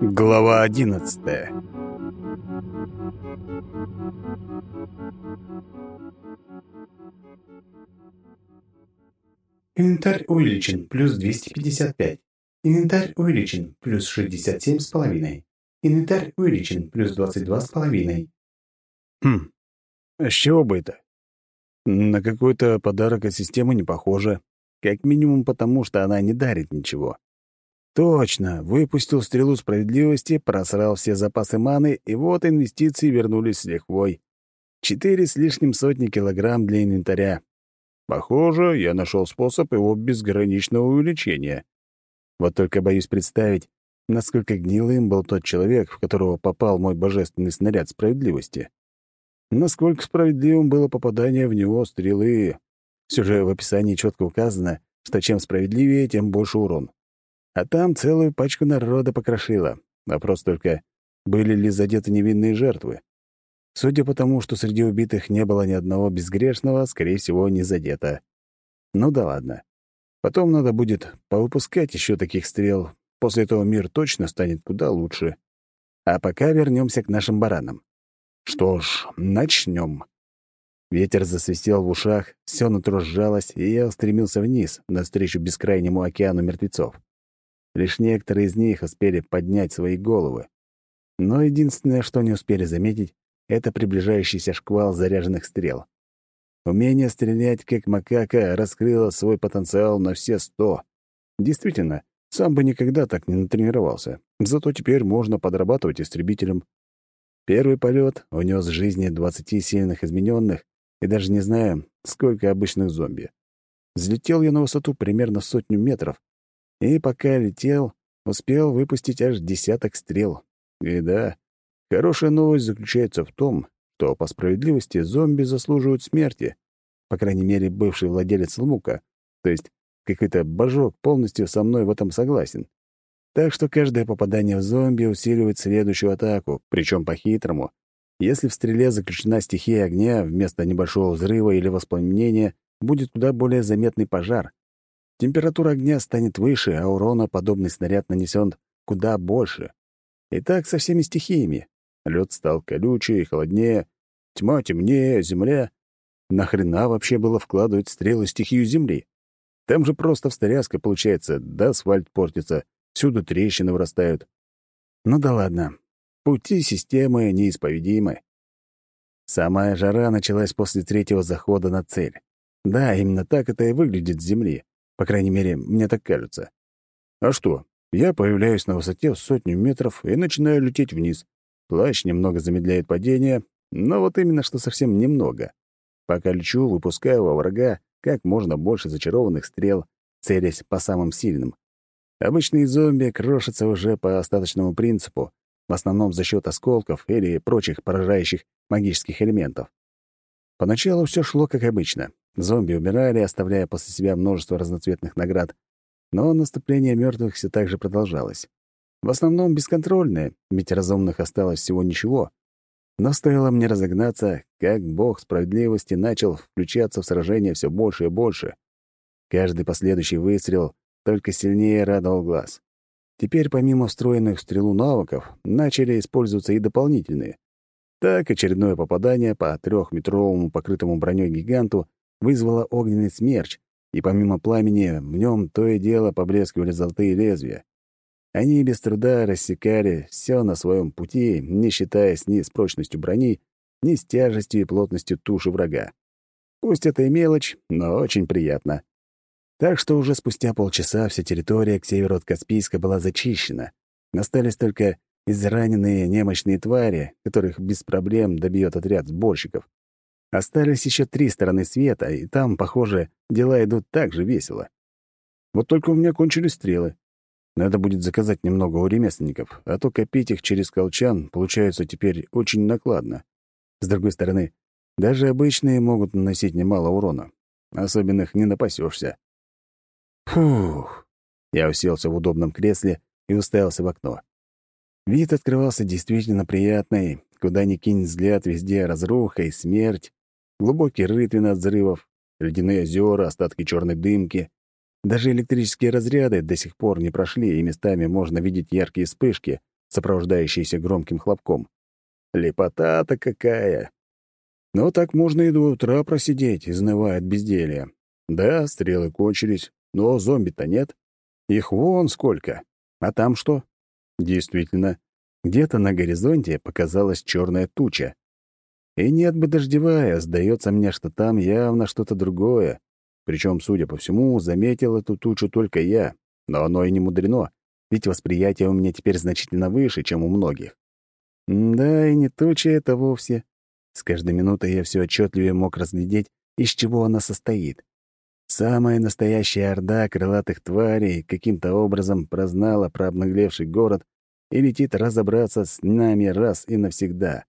Глава одиннадцатая Инвентарь увеличен, плюс 255. Инвентарь увеличен, плюс 67,5. Инвентарь увеличен, плюс 22,5. Хм, а с чего бы это? На какой-то подарок от системы не похоже. Как минимум потому, что она не дарит ничего. Точно, выпустил стрелу справедливости, просрал все запасы маны, и вот инвестиции вернулись с лихвой. Четыре с лишним сотни килограмм для инвентаря. Похоже, я нашел способ его безграничного увеличения. Вот только боюсь представить, насколько гнилым был тот человек, в которого попал мой божественный снаряд справедливости. Насколько справедливым было попадание в него стрелы. Все же в описании четко указано, что чем справедливее, тем больше урон. А там целую пачку народа покрошило. Вопрос только, были ли задеты невинные жертвы? Судя по тому, что среди убитых не было ни одного безгрешного, скорее всего, не задето. Ну да ладно. Потом надо будет повыпускать еще таких стрел. После этого мир точно станет куда лучше. А пока вернемся к нашим баранам. Что ж, начнем. Ветер засвистел в ушах, все нутро и я устремился вниз, навстречу бескрайнему океану мертвецов. Лишь некоторые из них успели поднять свои головы. Но единственное, что не успели заметить, это приближающийся шквал заряженных стрел. Умение стрелять, как макака, раскрыло свой потенциал на все сто. Действительно, сам бы никогда так не натренировался. Зато теперь можно подрабатывать истребителем. Первый полет унес жизни двадцати сильных измененных и даже не знаю, сколько обычных зомби. Взлетел я на высоту примерно сотню метров, и пока летел, успел выпустить аж десяток стрел. И да, Хорошая новость заключается в том, что по справедливости зомби заслуживают смерти. По крайней мере, бывший владелец Лмука, то есть какой-то божок, полностью со мной в этом согласен. Так что каждое попадание в зомби усиливает следующую атаку, причем по-хитрому. Если в стреле заключена стихия огня, вместо небольшого взрыва или воспламенения будет куда более заметный пожар. Температура огня станет выше, а урона подобный снаряд нанесен куда больше. И так со всеми стихиями. Лед стал колючее и холоднее, тьма темнее, земля. Нахрена вообще было вкладывать стрелы стихию земли? Там же просто встряска получается, да асфальт портится, всюду трещины вырастают. Ну да ладно, пути системы неисповедимы. Самая жара началась после третьего захода на цель. Да, именно так это и выглядит с Земли. По крайней мере, мне так кажется. А что? Я появляюсь на высоте в сотню метров и начинаю лететь вниз. Плащ немного замедляет падение, но вот именно что совсем немного. Пока лечу, выпускаю во врага как можно больше зачарованных стрел, целясь по самым сильным. Обычные зомби крошатся уже по остаточному принципу, в основном за счет осколков или прочих поражающих магических элементов. Поначалу все шло как обычно. Зомби умирали, оставляя после себя множество разноцветных наград, но наступление мертвых все так же продолжалось. В основном бесконтрольные, ведь разумных осталось всего ничего. Но стоило мне разогнаться, как бог справедливости начал включаться в сражение все больше и больше. Каждый последующий выстрел только сильнее радовал глаз. Теперь помимо встроенных в стрелу навыков начали использоваться и дополнительные. Так очередное попадание по трехметровому покрытому броней гиганту вызвало огненный смерч, и помимо пламени в нем то и дело поблескивали золотые лезвия. Они без труда рассекали все на своем пути, не считаясь ни с прочностью брони, ни с тяжестью и плотностью туши врага. Пусть это и мелочь, но очень приятно. Так что уже спустя полчаса вся территория к северу от Каспийска была зачищена. Остались только израненные немощные твари, которых без проблем добьет отряд сборщиков. Остались еще три стороны света, и там, похоже, дела идут так же весело. Вот только у меня кончились стрелы. Надо будет заказать немного у ремесленников, а то копить их через колчан получается теперь очень накладно. С другой стороны, даже обычные могут наносить немало урона. Особенных не напасешься. Фух. Я уселся в удобном кресле и уставился в окно. Вид открывался действительно приятный. Куда ни кинь взгляд, везде разруха и смерть, глубокий рытвин от взрывов, ледяные озера, остатки черной дымки. Даже электрические разряды до сих пор не прошли, и местами можно видеть яркие вспышки, сопровождающиеся громким хлопком. Лепота-то какая! Но так можно и до утра просидеть, изнывая от безделья. Да, стрелы кончились, но зомби-то нет. Их вон сколько. А там что? Действительно, где-то на горизонте показалась черная туча. И нет бы дождевая, сдается мне, что там явно что-то другое. Причем, судя по всему, заметил эту тучу только я. Но оно и не мудрено, ведь восприятие у меня теперь значительно выше, чем у многих. Да, и не туча это вовсе. С каждой минутой я все отчетливее мог разглядеть, из чего она состоит. Самая настоящая орда крылатых тварей каким-то образом прознала про обнаглевший город и летит разобраться с нами раз и навсегда.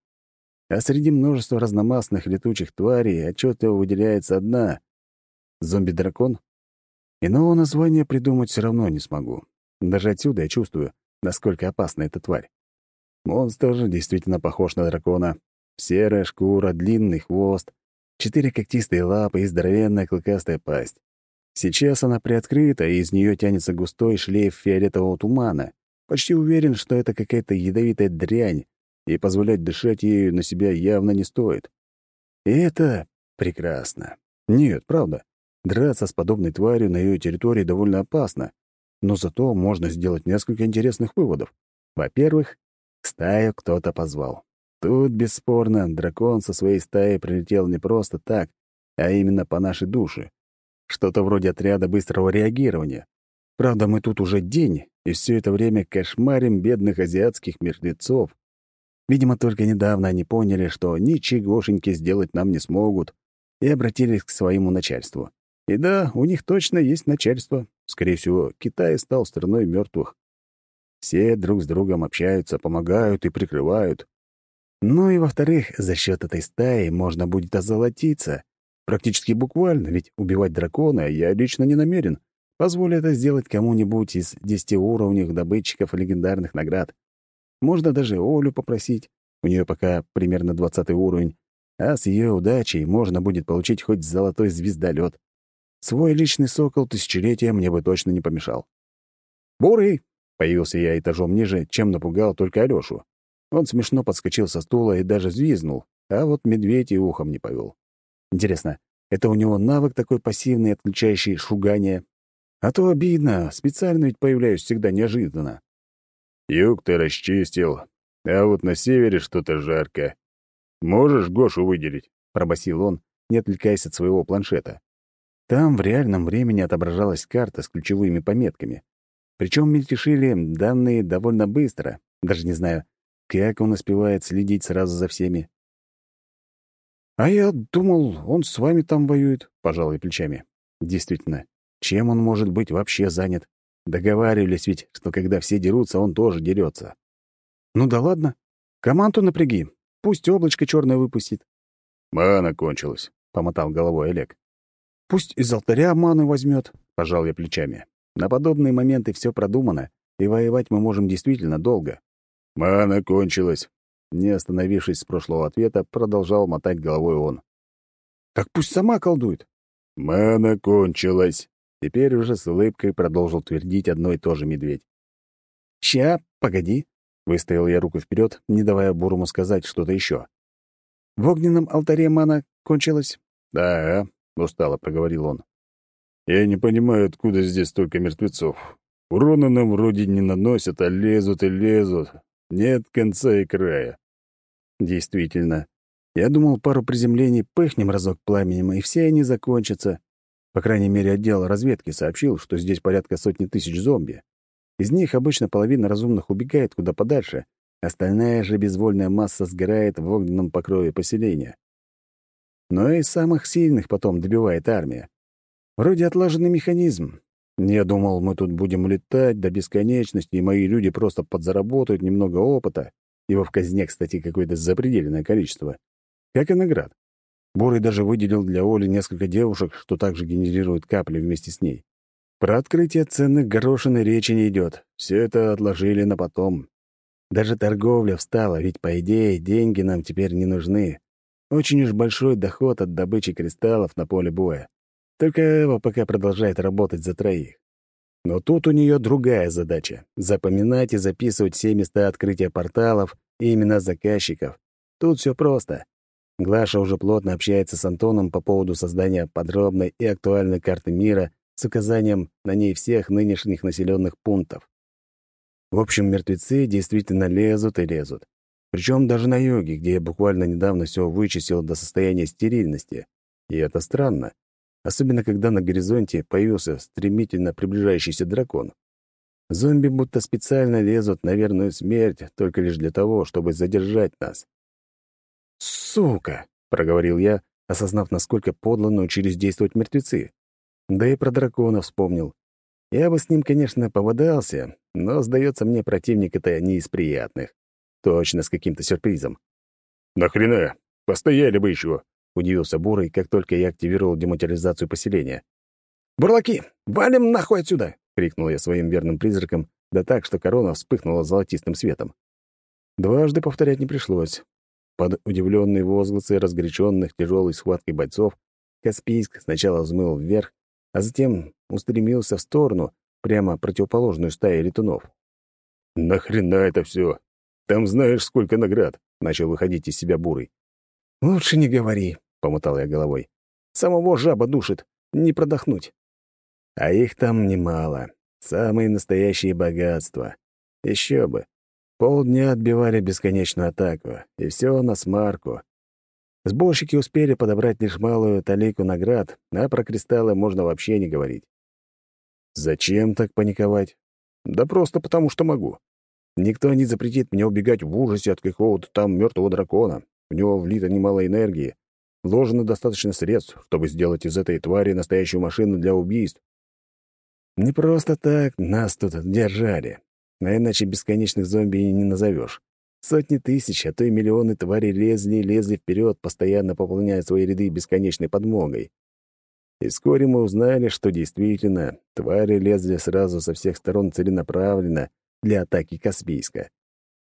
А среди множества разномастных летучих тварей отчетливо выделяется одна — зомби-дракон. Иного названия придумать все равно не смогу. Даже отсюда я чувствую, насколько опасна эта тварь. Монстр действительно похож на дракона. Серая шкура, длинный хвост, четыре когтистые лапы и здоровенная клыкастая пасть. Сейчас она приоткрыта, и из нее тянется густой шлейф фиолетового тумана. Почти уверен, что это какая-то ядовитая дрянь, и позволять дышать ею на себя явно не стоит. И это прекрасно. Нет, правда. Драться с подобной тварью на ее территории довольно опасно, но зато можно сделать несколько интересных выводов. Во-первых, стаю кто-то позвал. Тут, бесспорно, дракон со своей стаей прилетел не просто так, а именно по нашей душе. Что-то вроде отряда быстрого реагирования. Правда, мы тут уже день, и все это время кошмарим бедных азиатских мертвецов. Видимо, только недавно они поняли, что ничегошеньки сделать нам не смогут, и обратились к своему начальству. И да, у них точно есть начальство. Скорее всего, Китай стал страной мертвых. Все друг с другом общаются, помогают и прикрывают. Ну и, во-вторых, за счет этой стаи можно будет озолотиться. Практически буквально, ведь убивать дракона я лично не намерен. Позволю это сделать кому-нибудь из десятиуровневых добытчиков легендарных наград. Можно даже Олю попросить. У нее пока примерно двадцатый уровень. А с ее удачей можно будет получить хоть золотой звездолет. Свой личный сокол тысячелетия мне бы точно не помешал. «Бурый!» — появился я этажом ниже, чем напугал только Алёшу. Он смешно подскочил со стула и даже взвизнул, а вот медведь и ухом не повел. Интересно, это у него навык такой пассивный, отключающий шугание? А то обидно, специально ведь появляюсь всегда неожиданно. Юг ты расчистил, а вот на севере что-то жарко. Можешь Гошу выделить? пробасил он, не отвлекаясь от своего планшета. Там в реальном времени отображалась карта с ключевыми пометками. Причем мельтешили данные довольно быстро. Даже не знаю, как он успевает следить сразу за всеми. «А я думал, он с вами там воюет», — пожал я плечами. «Действительно, чем он может быть вообще занят? Договаривались ведь, что когда все дерутся, он тоже дерется. Ну да ладно. Команду напряги. Пусть облачко черное выпустит. Мана кончилась, помотал головой Олег. Пусть из алтаря ману возьмет, пожал я плечами. На подобные моменты все продумано, и воевать мы можем действительно долго. Мана кончилась. Не остановившись с прошлого ответа, продолжал мотать головой он. Так пусть сама колдует. Мана кончилась. Теперь уже с улыбкой продолжил твердить одно и то же медведь. «Ща, погоди», — выставил я руку вперед, не давая Буруму сказать что-то еще. «В огненном алтаре мана кончилась?» «Да», — устало проговорил он. «Я не понимаю, откуда здесь столько мертвецов. Урона нам вроде не наносят, а лезут и лезут. Нет конца и края». «Действительно. Я думал, пару приземлений пыхнем разок пламенем, и все они закончатся. По крайней мере, отдел разведки сообщил, что здесь порядка сотни тысяч зомби. Из них обычно половина разумных убегает куда подальше, остальная же безвольная масса сгорает в огненном покрове поселения. Но и самых сильных потом добивает армия. Вроде отлаженный механизм. Я думал, мы тут будем летать до бесконечности, и мои люди просто подзаработают немного опыта. Его в казне, кстати, какое-то запредельное количество. Как и наград. Бурый даже выделил для Оли несколько девушек, что также генерируют капли вместе с ней. Про открытие ценных горошин и речи не идет. Все это отложили на потом. Даже торговля встала, ведь, по идее, деньги нам теперь не нужны. Очень уж большой доход от добычи кристаллов на поле боя. Только Эва пока продолжает работать за троих. Но тут у нее другая задача — запоминать и записывать все места открытия порталов и имена заказчиков. Тут все просто. Глаша уже плотно общается с Антоном по поводу создания подробной и актуальной карты мира с указанием на ней всех нынешних населенных пунктов. В общем, мертвецы действительно лезут и лезут. Причем даже на юге, где я буквально недавно все вычистил до состояния стерильности. И это странно. Особенно, когда на горизонте появился стремительно приближающийся дракон. Зомби будто специально лезут на верную смерть только лишь для того, чтобы задержать нас. «Сука!» — проговорил я, осознав, насколько подло научились действовать мертвецы. Да и про дракона вспомнил. Я бы с ним, конечно, поводался, но, сдается мне, противник это не из приятных. Точно с каким-то сюрпризом. «Нахрена? Постояли бы еще!» — удивился Бурый, как только я активировал дематериализацию поселения. «Бурлаки, валим нахуй отсюда!» — крикнул я своим верным призраком, да так, что корона вспыхнула золотистым светом. Дважды повторять не пришлось. Под удивленные возгласы разгоряченных тяжелой схваткой бойцов Каспийск сначала взмыл вверх, а затем устремился в сторону, прямо противоположную стае летунов. «Нахрена это все? Там знаешь, сколько наград!» — начал выходить из себя бурый. «Лучше не говори», — помотал я головой. «Самого жаба душит, не продохнуть». А их там немало. Самые настоящие богатства. Еще бы. Полдня отбивали бесконечную атаку, и все на смарку. Сборщики успели подобрать лишь малую талику наград, а про кристаллы можно вообще не говорить. Зачем так паниковать? Да просто потому, что могу. Никто не запретит мне убегать в ужасе от какого-то там мертвого дракона. В него влито немало энергии. Вложено достаточно средств, чтобы сделать из этой твари настоящую машину для убийств. Не просто так нас тут держали. А иначе бесконечных зомби и не назовешь. Сотни тысяч, а то и миллионы тварей лезли и лезли вперед, постоянно пополняя свои ряды бесконечной подмогой. И вскоре мы узнали, что действительно твари лезли сразу со всех сторон целенаправленно, для атаки Каспийска.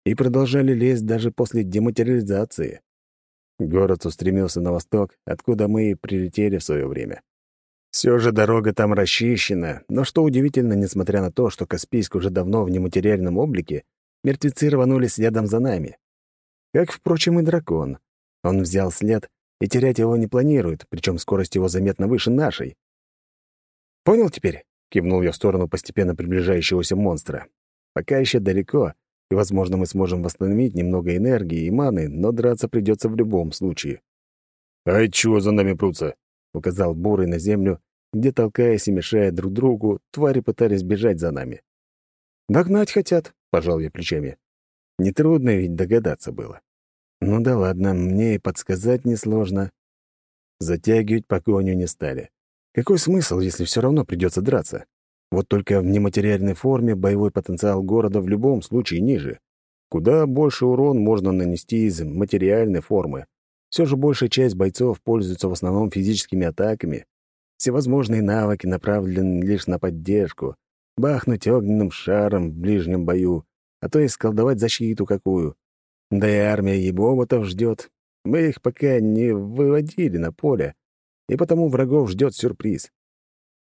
И продолжали лезть даже после дематериализации. Город устремился на восток, откуда мы и прилетели в свое время. Все же дорога там расчищена, но что удивительно, несмотря на то, что Каспийск уже давно в нематериальном облике, мертвецы рванули следом за нами. Как, впрочем, и дракон. Он взял след и терять его не планирует, причем скорость его заметно выше нашей. «Понял теперь?» — кивнул я в сторону постепенно приближающегося монстра. Пока еще далеко, и, возможно, мы сможем восстановить немного энергии и маны, но драться придется в любом случае. «Ай, чего за нами прутся?» — указал Бурый на землю, где, толкаясь и мешая друг другу, твари пытались бежать за нами. «Догнать хотят», — пожал я плечами. Нетрудно ведь догадаться было. Ну да ладно, мне и подсказать несложно. Затягивать погоню не стали. Какой смысл, если все равно придется драться? Вот только в нематериальной форме боевой потенциал города в любом случае ниже. Куда больше урон можно нанести из материальной формы. Все же большая часть бойцов пользуются в основном физическими атаками. Всевозможные навыки направлены лишь на поддержку. Бахнуть огненным шаром в ближнем бою, а то и сколдовать защиту какую. Да и армия ебоботов ждет. Мы их пока не выводили на поле, и потому врагов ждет сюрприз.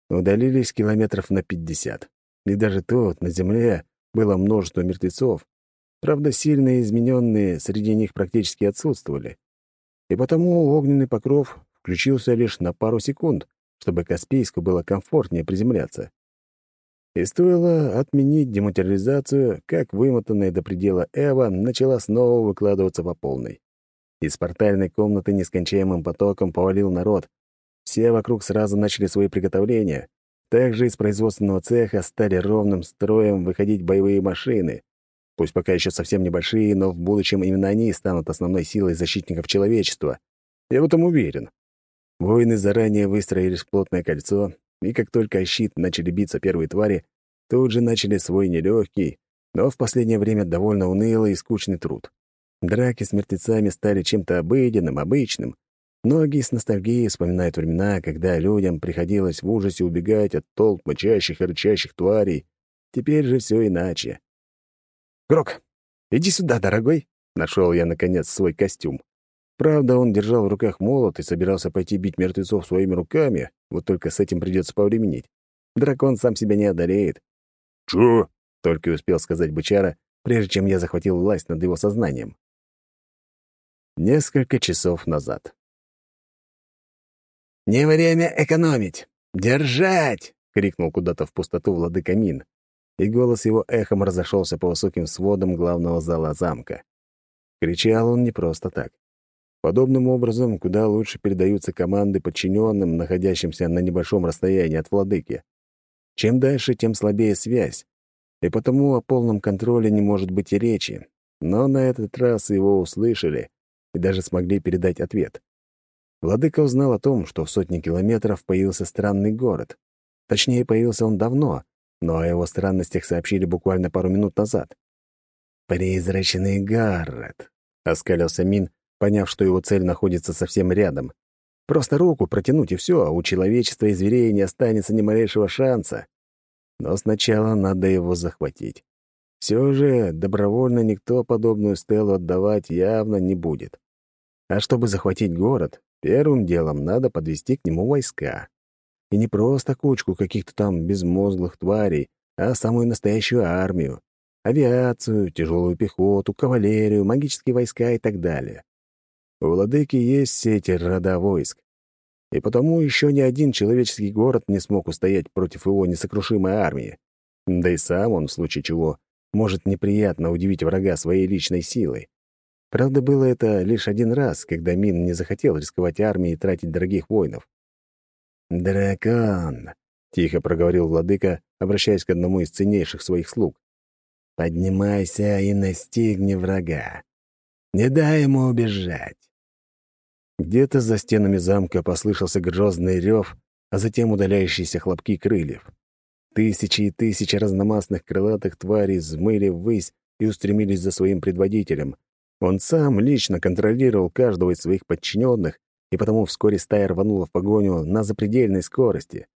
Удалились километров на пятьдесят. И даже тут, на земле, было множество мертвецов. Правда, сильно измененные среди них практически отсутствовали. И потому огненный покров включился лишь на пару секунд, чтобы Каспийску было комфортнее приземляться. И стоило отменить дематериализацию, как вымотанная до предела Эва начала снова выкладываться по полной. Из портальной комнаты нескончаемым потоком повалил народ, все вокруг сразу начали свои приготовления. Также из производственного цеха стали ровным строем выходить боевые машины. Пусть пока еще совсем небольшие, но в будущем именно они станут основной силой защитников человечества. Я в этом уверен. Воины заранее выстроились в плотное кольцо, и как только щит начали биться первые твари, тут же начали свой нелегкий, но в последнее время довольно унылый и скучный труд. Драки с мертвецами стали чем-то обыденным, обычным, Многие с ностальгией вспоминают времена, когда людям приходилось в ужасе убегать от толп мычащих и рычащих тварей. Теперь же все иначе. «Грок, иди сюда, дорогой!» — нашел я, наконец, свой костюм. Правда, он держал в руках молот и собирался пойти бить мертвецов своими руками, вот только с этим придется повременить. Дракон сам себя не одолеет. «Чё?» — только и успел сказать бычара, прежде чем я захватил власть над его сознанием. Несколько часов назад. «Не время экономить! Держать!» — крикнул куда-то в пустоту владыка Мин, и голос его эхом разошелся по высоким сводам главного зала замка. Кричал он не просто так. Подобным образом куда лучше передаются команды подчиненным, находящимся на небольшом расстоянии от владыки. Чем дальше, тем слабее связь, и потому о полном контроле не может быть и речи. Но на этот раз его услышали и даже смогли передать ответ. Владыка узнал о том, что в сотни километров появился странный город. Точнее, появился он давно, но о его странностях сообщили буквально пару минут назад. «Призрачный город», — оскалился Мин, поняв, что его цель находится совсем рядом. Просто руку протянуть, и все, а у человечества и зверей не останется ни малейшего шанса. Но сначала надо его захватить. Все же добровольно никто подобную стелу отдавать явно не будет. А чтобы захватить город, первым делом надо подвести к нему войска. И не просто кучку каких-то там безмозглых тварей, а самую настоящую армию. Авиацию, тяжелую пехоту, кавалерию, магические войска и так далее. У владыки есть все эти рода войск. И потому еще ни один человеческий город не смог устоять против его несокрушимой армии. Да и сам он, в случае чего, может неприятно удивить врага своей личной силой. Правда, было это лишь один раз, когда Мин не захотел рисковать армией и тратить дорогих воинов. «Дракон!» — тихо проговорил владыка, обращаясь к одному из ценнейших своих слуг. «Поднимайся и настигни врага. Не дай ему убежать». Где-то за стенами замка послышался грозный рев, а затем удаляющиеся хлопки крыльев. Тысячи и тысячи разномастных крылатых тварей взмыли ввысь и устремились за своим предводителем, он сам лично контролировал каждого из своих подчиненных, и потому вскоре стая рванула в погоню на запредельной скорости.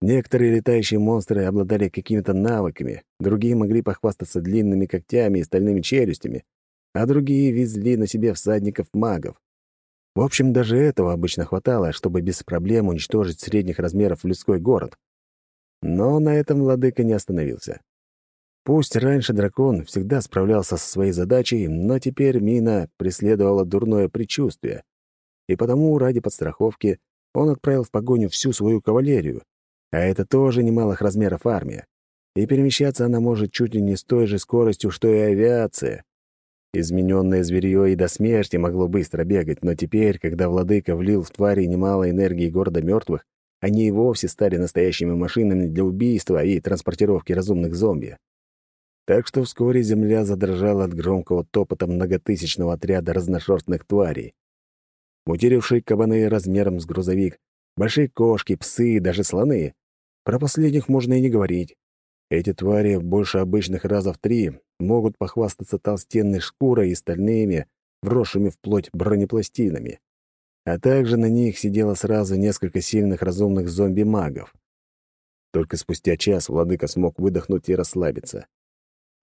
Некоторые летающие монстры обладали какими-то навыками, другие могли похвастаться длинными когтями и стальными челюстями, а другие везли на себе всадников-магов. В общем, даже этого обычно хватало, чтобы без проблем уничтожить средних размеров людской город. Но на этом владыка не остановился. Пусть раньше дракон всегда справлялся со своей задачей, но теперь Мина преследовала дурное предчувствие. И потому, ради подстраховки, он отправил в погоню всю свою кавалерию. А это тоже немалых размеров армия. И перемещаться она может чуть ли не с той же скоростью, что и авиация. Измененное зверье и до смерти могло быстро бегать, но теперь, когда владыка влил в твари немало энергии города мертвых, они и вовсе стали настоящими машинами для убийства и транспортировки разумных зомби. Так что вскоре земля задрожала от громкого топота многотысячного отряда разношерстных тварей. Мутировавшие кабаны размером с грузовик, большие кошки, псы и даже слоны. Про последних можно и не говорить. Эти твари больше обычных раза в три могут похвастаться толстенной шкурой и стальными, вросшими в плоть бронепластинами. А также на них сидело сразу несколько сильных разумных зомби-магов. Только спустя час владыка смог выдохнуть и расслабиться.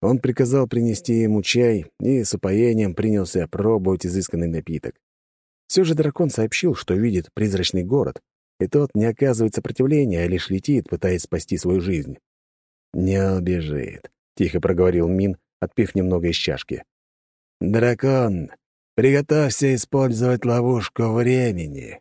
Он приказал принести ему чай и с упоением принялся пробовать изысканный напиток. Все же дракон сообщил, что видит призрачный город, и тот не оказывает сопротивления, а лишь летит, пытаясь спасти свою жизнь. «Не убежит», — тихо проговорил Мин, отпив немного из чашки. «Дракон, приготовься использовать ловушку времени».